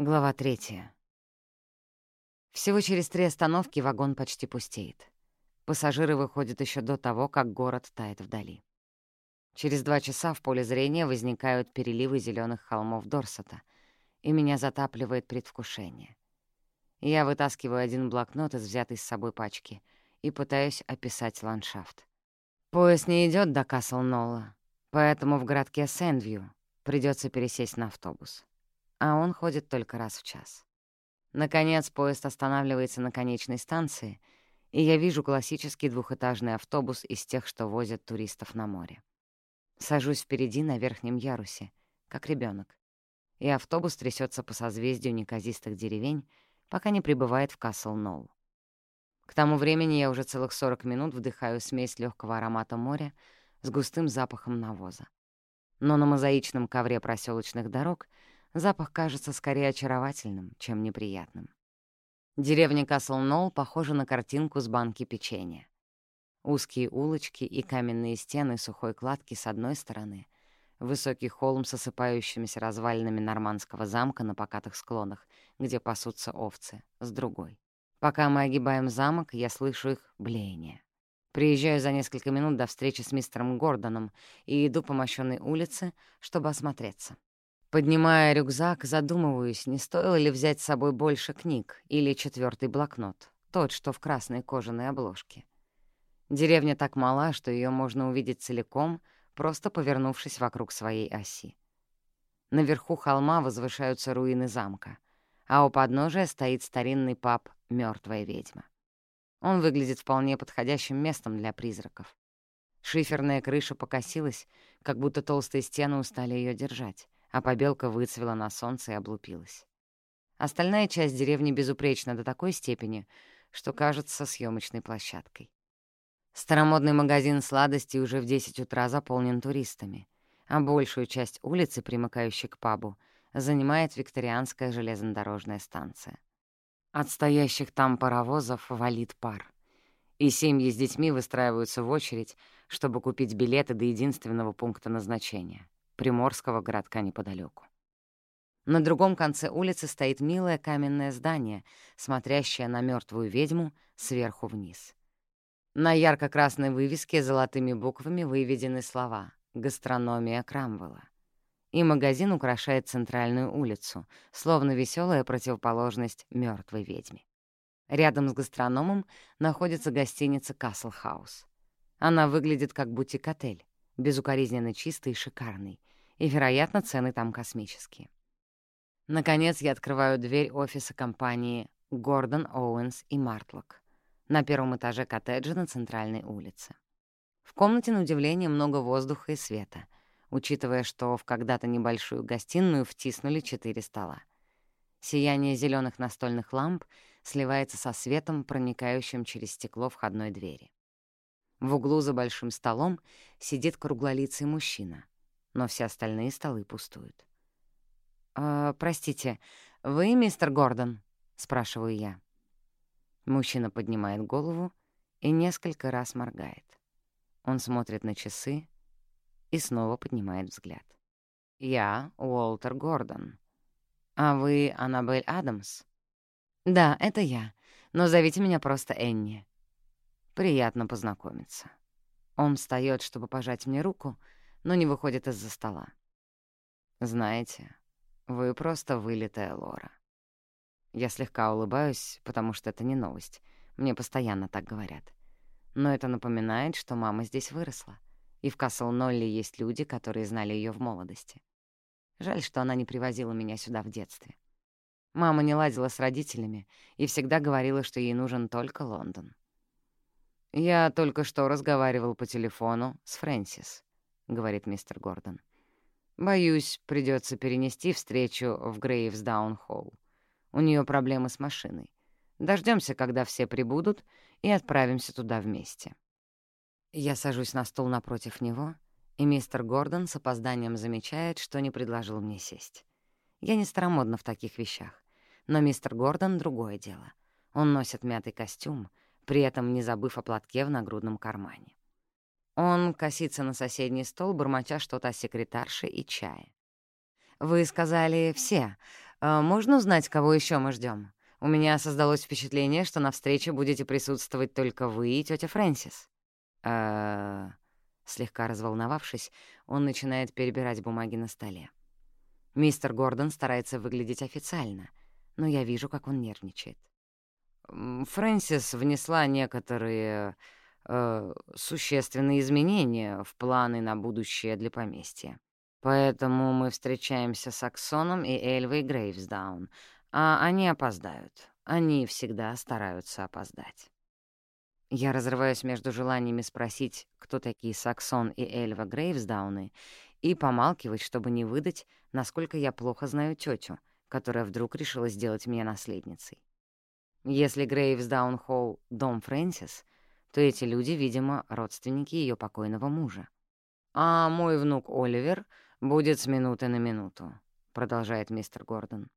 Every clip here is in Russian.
Глава третья. Всего через три остановки вагон почти пустеет. Пассажиры выходят еще до того, как город тает вдали. Через два часа в поле зрения возникают переливы зеленых холмов Дорсета, и меня затапливает предвкушение. Я вытаскиваю один блокнот из взятой с собой пачки и пытаюсь описать ландшафт. Поезд не идет до Касл-Нолла, поэтому в городке Сэндвью придется пересесть на автобус а он ходит только раз в час. Наконец поезд останавливается на конечной станции, и я вижу классический двухэтажный автобус из тех, что возят туристов на море. Сажусь впереди на верхнем ярусе, как ребенок, и автобус трясется по созвездию неказистых деревень, пока не прибывает в Касл-Ноу. К тому времени я уже целых 40 минут вдыхаю смесь легкого аромата моря с густым запахом навоза. Но на мозаичном ковре проселочных дорог — Запах кажется скорее очаровательным, чем неприятным. Деревня Касл-Нолл похожа на картинку с банки печенья. Узкие улочки и каменные стены сухой кладки с одной стороны, высокий холм с осыпающимися развалинами нормандского замка на покатых склонах, где пасутся овцы, с другой. Пока мы огибаем замок, я слышу их блеяние. Приезжаю за несколько минут до встречи с мистером Гордоном и иду по мощенной улице, чтобы осмотреться. Поднимая рюкзак, задумываюсь, не стоило ли взять с собой больше книг или четвертый блокнот, тот, что в красной кожаной обложке. Деревня так мала, что ее можно увидеть целиком, просто повернувшись вокруг своей оси. Наверху холма возвышаются руины замка, а у подножия стоит старинный паб «Мёртвая ведьма». Он выглядит вполне подходящим местом для призраков. Шиферная крыша покосилась, как будто толстые стены устали ее держать а побелка выцвела на солнце и облупилась. Остальная часть деревни безупречна до такой степени, что кажется съемочной площадкой. Старомодный магазин сладостей уже в 10 утра заполнен туристами, а большую часть улицы, примыкающей к пабу, занимает викторианская железнодорожная станция. От стоящих там паровозов валит пар, и семьи с детьми выстраиваются в очередь, чтобы купить билеты до единственного пункта назначения — приморского городка неподалеку. На другом конце улицы стоит милое каменное здание, смотрящее на мертвую ведьму сверху вниз. На ярко-красной вывеске золотыми буквами выведены слова «Гастрономия Крамвелла». И магазин украшает центральную улицу, словно веселая противоположность мертвой ведьме. Рядом с гастрономом находится гостиница «Касл Хаус». Она выглядит как бутик-отель, безукоризненно чистый и шикарный, и, вероятно, цены там космические. Наконец я открываю дверь офиса компании «Гордон, Оуэнс и Мартлок» на первом этаже коттеджа на центральной улице. В комнате, на удивление, много воздуха и света, учитывая, что в когда-то небольшую гостиную втиснули четыре стола. Сияние зеленых настольных ламп сливается со светом, проникающим через стекло входной двери. В углу за большим столом сидит круглолицый мужчина — но все остальные столы пустуют. «Э, «Простите, вы мистер Гордон?» — спрашиваю я. Мужчина поднимает голову и несколько раз моргает. Он смотрит на часы и снова поднимает взгляд. «Я Уолтер Гордон. А вы Аннабель Адамс?» «Да, это я, но зовите меня просто Энни». «Приятно познакомиться». Он встаёт, чтобы пожать мне руку, — но не выходит из-за стола. «Знаете, вы просто вылитая Лора». Я слегка улыбаюсь, потому что это не новость. Мне постоянно так говорят. Но это напоминает, что мама здесь выросла, и в Касл-Нолли есть люди, которые знали ее в молодости. Жаль, что она не привозила меня сюда в детстве. Мама не ладила с родителями и всегда говорила, что ей нужен только Лондон. Я только что разговаривал по телефону с Фрэнсис. — говорит мистер Гордон. «Боюсь, придется перенести встречу в Грейвсдаун-Холл. У нее проблемы с машиной. Дождемся, когда все прибудут, и отправимся туда вместе». Я сажусь на стул напротив него, и мистер Гордон с опозданием замечает, что не предложил мне сесть. Я не старомодна в таких вещах, но мистер Гордон — другое дело. Он носит мятый костюм, при этом не забыв о платке в нагрудном кармане. Он косится на соседний стол, бормоча что-то о секретарше и чае. «Вы сказали «все». А можно узнать, кого еще мы ждем? У меня создалось впечатление, что на встрече будете присутствовать только вы и тетя Фрэнсис. А... Слегка разволновавшись, он начинает перебирать бумаги на столе. Мистер Гордон старается выглядеть официально, но я вижу, как он нервничает. Фрэнсис внесла некоторые э, существенные изменения в планы на будущее для поместья. Поэтому мы встречаемся с Аксоном и Эльвой Грейвсдаун, а они опоздают. Они всегда стараются опоздать. Я разрываюсь между желаниями спросить, кто такие Саксон и Эльва Грейвсдауны, и помалкивать, чтобы не выдать, насколько я плохо знаю тетю, которая вдруг решила сделать меня наследницей. Если Грейвсдаун Холл — дом Фрэнсис, то эти люди, видимо, родственники ее покойного мужа. А мой внук Оливер будет с минуты на минуту, продолжает мистер Гордон.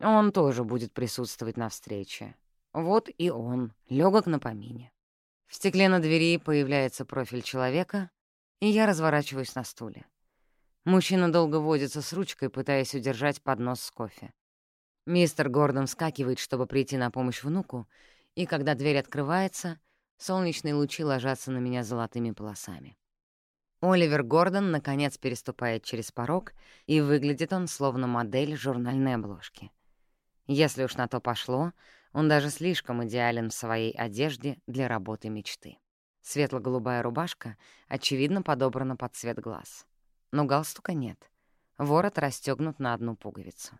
Он тоже будет присутствовать на встрече. Вот и он, легок на помине. В стекле на двери появляется профиль человека, и я разворачиваюсь на стуле. Мужчина долго водится с ручкой, пытаясь удержать поднос с кофе. Мистер Гордон вскакивает, чтобы прийти на помощь внуку, и когда дверь открывается, солнечные лучи ложатся на меня золотыми полосами. Оливер Гордон, наконец, переступает через порог, и выглядит он словно модель журнальной обложки. Если уж на то пошло, он даже слишком идеален в своей одежде для работы мечты. Светло-голубая рубашка, очевидно, подобрана под цвет глаз. Но галстука нет. Ворот расстегнут на одну пуговицу.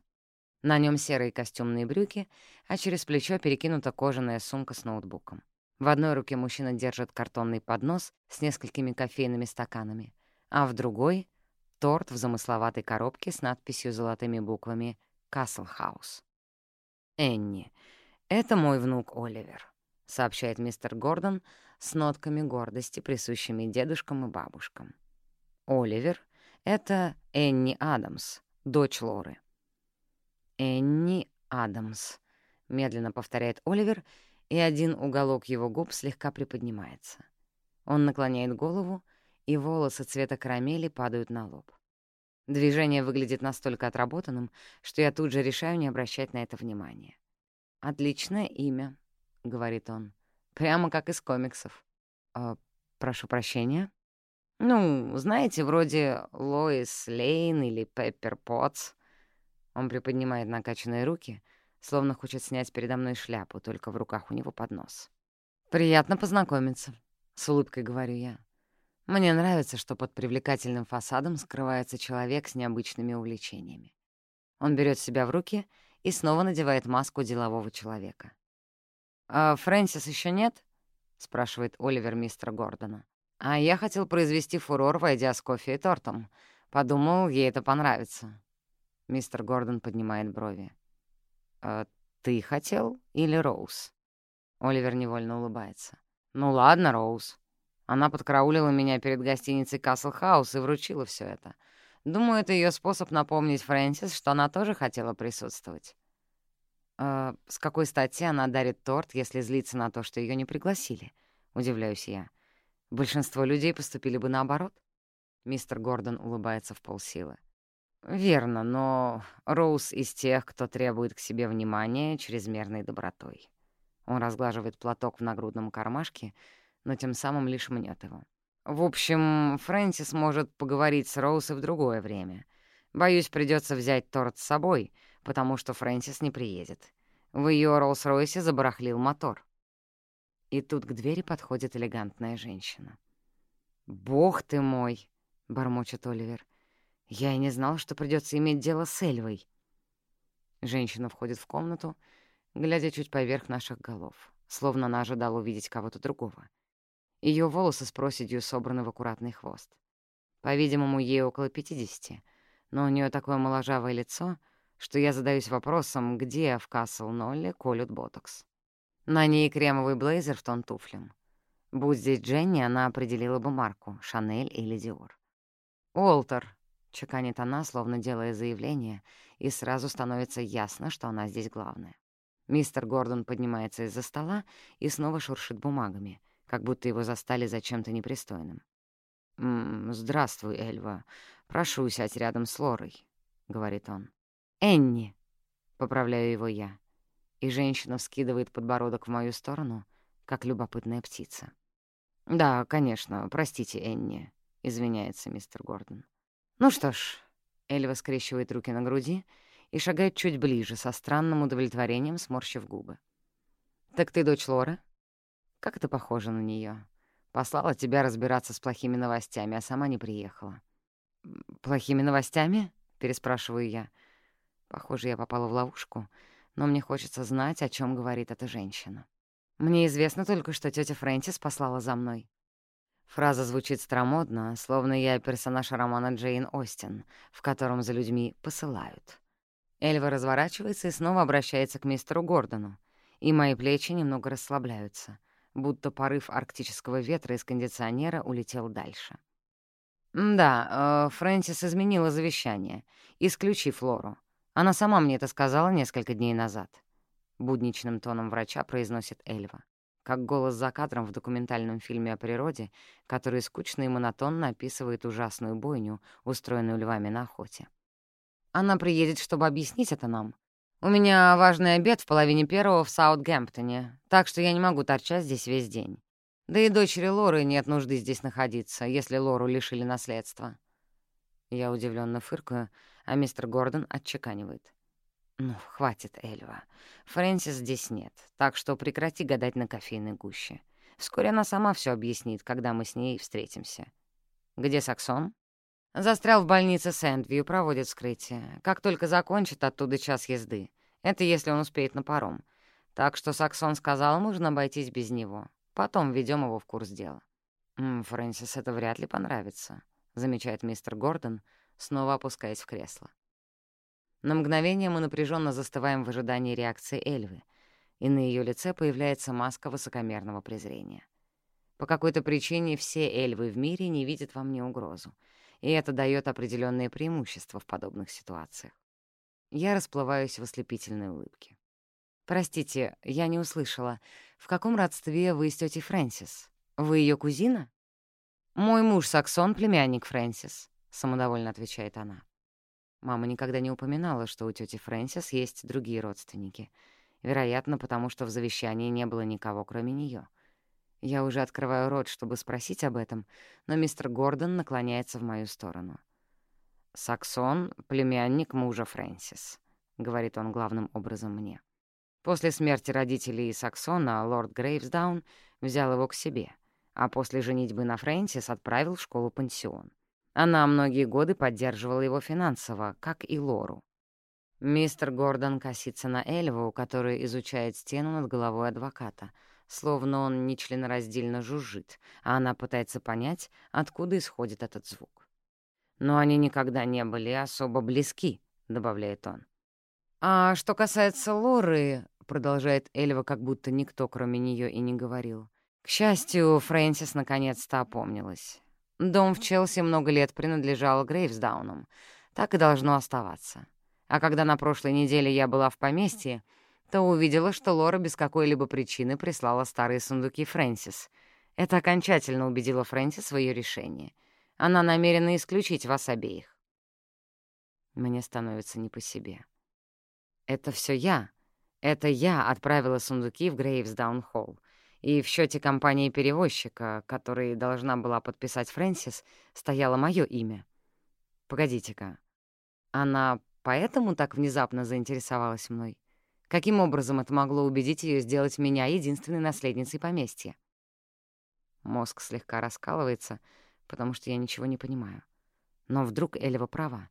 На нем серые костюмные брюки, а через плечо перекинута кожаная сумка с ноутбуком. В одной руке мужчина держит картонный поднос с несколькими кофейными стаканами, а в другой — торт в замысловатой коробке с надписью золотыми буквами «Касл Хаус». «Энни, «Это мой внук Оливер», — сообщает мистер Гордон с нотками гордости, присущими дедушкам и бабушкам. «Оливер — это Энни Адамс, дочь Лоры». «Энни Адамс», — медленно повторяет Оливер, и один уголок его губ слегка приподнимается. Он наклоняет голову, и волосы цвета карамели падают на лоб. Движение выглядит настолько отработанным, что я тут же решаю не обращать на это внимания. «Отличное имя», — говорит он. «Прямо как из комиксов». «Э, «Прошу прощения?» «Ну, знаете, вроде Лоис Лейн или Пеппер Потс». Он приподнимает накачанные руки, словно хочет снять передо мной шляпу, только в руках у него поднос. «Приятно познакомиться», — с улыбкой говорю я. Мне нравится, что под привлекательным фасадом скрывается человек с необычными увлечениями. Он берет себя в руки — и снова надевает маску делового человека. «А Фрэнсис еще нет?» — спрашивает Оливер мистера Гордона. «А я хотел произвести фурор, войдя с кофе и тортом. Подумал, ей это понравится». Мистер Гордон поднимает брови. «А ты хотел или Роуз?» Оливер невольно улыбается. «Ну ладно, Роуз. Она подкараулила меня перед гостиницей Касл Хаус и вручила все это. Думаю, это ее способ напомнить Фрэнсис, что она тоже хотела присутствовать. «Э, «С какой стати она дарит торт, если злится на то, что ее не пригласили?» — удивляюсь я. «Большинство людей поступили бы наоборот». Мистер Гордон улыбается в полсилы. «Верно, но Роуз из тех, кто требует к себе внимания чрезмерной добротой». Он разглаживает платок в нагрудном кармашке, но тем самым лишь мнет его. В общем, Фрэнсис может поговорить с Роуз и в другое время. Боюсь, придется взять торт с собой, потому что Фрэнсис не приедет. В ее Роллс-Ройсе забарахлил мотор. И тут к двери подходит элегантная женщина. «Бог ты мой!» — бормочет Оливер. «Я и не знал, что придется иметь дело с Эльвой». Женщина входит в комнату, глядя чуть поверх наших голов, словно она ожидала увидеть кого-то другого. Ее волосы с проседью собраны в аккуратный хвост. По-видимому, ей около пятидесяти, но у нее такое моложавое лицо, что я задаюсь вопросом, где в Касл-Нолле колют ботокс. На ней кремовый блейзер в тон туфлям. Будь здесь Дженни, она определила бы марку — Шанель или Диор. «Уолтер», — чеканит она, словно делая заявление, и сразу становится ясно, что она здесь главная. Мистер Гордон поднимается из-за стола и снова шуршит бумагами — как будто его застали за чем-то непристойным. «М -м, «Здравствуй, Эльва. Прошу сядь рядом с Лорой», — говорит он. «Энни», поправляю его я. И женщина вскидывает подбородок в мою сторону, как любопытная птица. «Да, конечно, простите, Энни», — извиняется мистер Гордон. «Ну что ж», — Эльва скрещивает руки на груди и шагает чуть ближе, со странным удовлетворением сморщив губы. «Так ты дочь Лоры? Как это похоже на нее? Послала тебя разбираться с плохими новостями, а сама не приехала». «Плохими новостями?» — переспрашиваю я. Похоже, я попала в ловушку, но мне хочется знать, о чем говорит эта женщина. Мне известно только, что тетя Фрэнсис послала за мной. Фраза звучит старомодно, словно я персонаж романа Джейн Остин, в котором за людьми посылают. Эльва разворачивается и снова обращается к мистеру Гордону, и мои плечи немного расслабляются, будто порыв арктического ветра из кондиционера улетел дальше. «Да, э, Фрэнсис изменила завещание, исключив Лору. Она сама мне это сказала несколько дней назад», — будничным тоном врача произносит Эльва, как голос за кадром в документальном фильме о природе, который скучно и монотонно описывает ужасную бойню, устроенную львами на охоте. «Она приедет, чтобы объяснить это нам. У меня важный обед в половине первого в Саутгемптоне, так что я не могу торчать здесь весь день. Да и дочери Лоры нет нужды здесь находиться, если Лору лишили наследства». Я удивленно фыркаю, а мистер Гордон отчеканивает. «Ну, хватит, Эльва. Фрэнсис здесь нет, так что прекрати гадать на кофейной гуще. Вскоре она сама все объяснит, когда мы с ней встретимся. Где Саксон?» «Застрял в больнице Сэндвью, проводит вскрытие. Как только закончит, оттуда час езды. Это если он успеет на паром. Так что Саксон сказал, можно обойтись без него. Потом введем его в курс дела». «М -м, «Фрэнсис это вряд ли понравится», — замечает мистер Гордон, снова опускаясь в кресло. На мгновение мы напряженно застываем в ожидании реакции Эльвы, и на ее лице появляется маска высокомерного презрения. По какой-то причине все Эльвы в мире не видят во мне угрозу, и это дает определенные преимущества в подобных ситуациях. Я расплываюсь в ослепительной улыбке. «Простите, я не услышала. В каком родстве вы с тетей Фрэнсис? Вы ее кузина?» «Мой муж Саксон — племянник Фрэнсис самодовольно отвечает она. Мама никогда не упоминала, что у тети Фрэнсис есть другие родственники. Вероятно, потому что в завещании не было никого, кроме нее. Я уже открываю рот, чтобы спросить об этом, но мистер Гордон наклоняется в мою сторону. «Саксон — племянник мужа Фрэнсис», — говорит он главным образом мне. После смерти родителей Саксона лорд Грейвсдаун взял его к себе, а после женитьбы на Фрэнсис отправил в школу-пансион. Она многие годы поддерживала его финансово, как и Лору. Мистер Гордон косится на Эльву, которая изучает стену над головой адвоката, словно он нечленораздельно жужжит, а она пытается понять, откуда исходит этот звук. «Но они никогда не были особо близки», — добавляет он. «А что касается Лоры», — продолжает Эльва, как будто никто, кроме нее, и не говорил. К счастью, Фрэнсис наконец-то опомнилась. Дом в Челси много лет принадлежал Грейвсдаунам. Так и должно оставаться. А когда на прошлой неделе я была в поместье, то увидела, что Лора без какой-либо причины прислала старые сундуки Фрэнсис. Это окончательно убедило Фрэнсис в ее решении. Она намерена исключить вас обеих. Мне становится не по себе. Это все я. Это я отправила сундуки в Грейвсдаун-холл. И в счете компании-перевозчика, который должна была подписать Фрэнсис, стояло мое имя. Погодите-ка, она поэтому так внезапно заинтересовалась мной? Каким образом это могло убедить ее сделать меня единственной наследницей поместья? Мозг слегка раскалывается, потому что я ничего не понимаю. Но вдруг Элева права.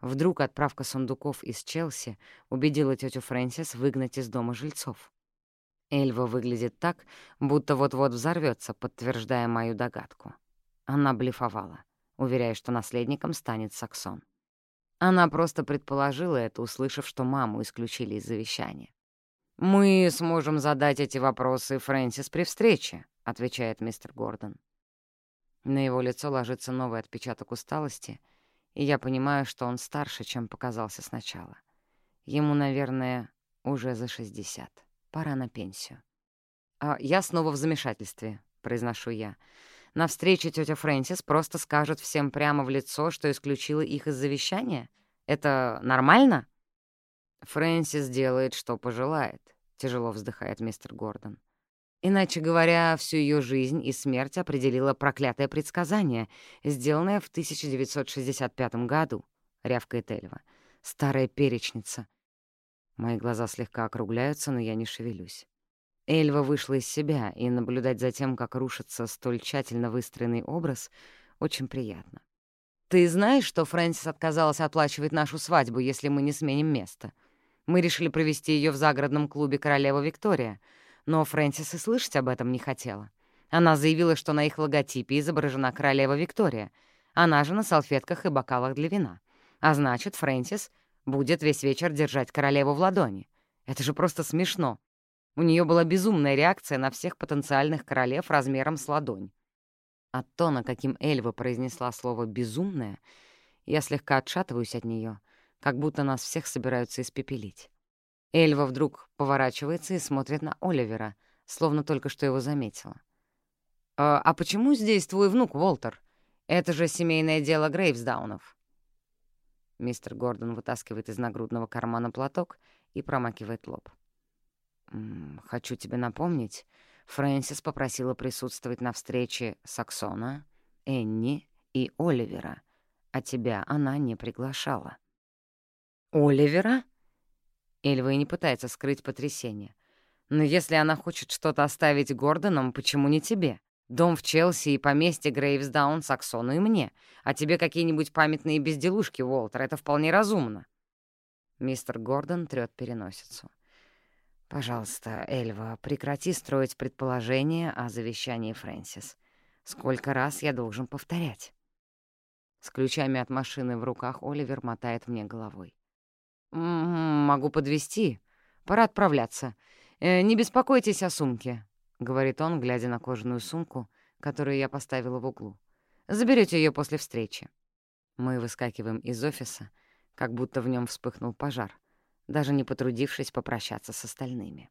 Вдруг отправка сундуков из Челси убедила тетю Фрэнсис выгнать из дома жильцов. Эльва выглядит так, будто вот-вот взорвется, подтверждая мою догадку. Она блефовала, уверяя, что наследником станет Саксон. Она просто предположила это, услышав, что маму исключили из завещания. «Мы сможем задать эти вопросы Фрэнсис при встрече», — отвечает мистер Гордон. На его лицо ложится новый отпечаток усталости, и я понимаю, что он старше, чем показался сначала. Ему, наверное, уже за шестьдесят. Пора на пенсию. А я снова в замешательстве, произношу я. На встрече тетя Фрэнсис просто скажет всем прямо в лицо, что исключила их из завещания? Это нормально? «Фрэнсис делает, что пожелает», — тяжело вздыхает мистер Гордон. Иначе говоря, всю ее жизнь и смерть определило проклятое предсказание, сделанное в 1965 году, — рявкает Эльва. Старая перечница. Мои глаза слегка округляются, но я не шевелюсь. Эльва вышла из себя, и наблюдать за тем, как рушится столь тщательно выстроенный образ, очень приятно. «Ты знаешь, что Фрэнсис отказалась оплачивать нашу свадьбу, если мы не сменим место? Мы решили провести ее в загородном клубе «Королева Виктория», но Фрэнсис и слышать об этом не хотела. Она заявила, что на их логотипе изображена королева Виктория, она же на салфетках и бокалах для вина. А значит, Фрэнсис будет весь вечер держать королеву в ладони. Это же просто смешно. У нее была безумная реакция на всех потенциальных королев размером с ладонь. От тона, каким Эльва произнесла слово «безумная», я слегка отшатываюсь от нее, как будто нас всех собираются испепелить. Эльва вдруг поворачивается и смотрит на Оливера, словно только что его заметила. «А, «А почему здесь твой внук, Волтер? Это же семейное дело Грейвсдаунов». Мистер Гордон вытаскивает из нагрудного кармана платок и промакивает лоб. «Хочу тебе напомнить, Фрэнсис попросила присутствовать на встрече Саксона, Энни и Оливера, а тебя она не приглашала». «Оливера?» Эльва и не пытается скрыть потрясение. «Но если она хочет что-то оставить Гордоном, почему не тебе? Дом в Челси и поместье Грейвсдаун Саксону и мне, а тебе какие-нибудь памятные безделушки, Уолтер, это вполне разумно». Мистер Гордон трёт переносицу. «Пожалуйста, Эльва, прекрати строить предположения о завещании Фрэнсис. Сколько раз я должен повторять?» С ключами от машины в руках Оливер мотает мне головой. «Могу подвести. Пора отправляться. Э, не беспокойтесь о сумке», — говорит он, глядя на кожаную сумку, которую я поставила в углу. Заберете ее после встречи». Мы выскакиваем из офиса, как будто в нем вспыхнул пожар — даже не потрудившись попрощаться с остальными.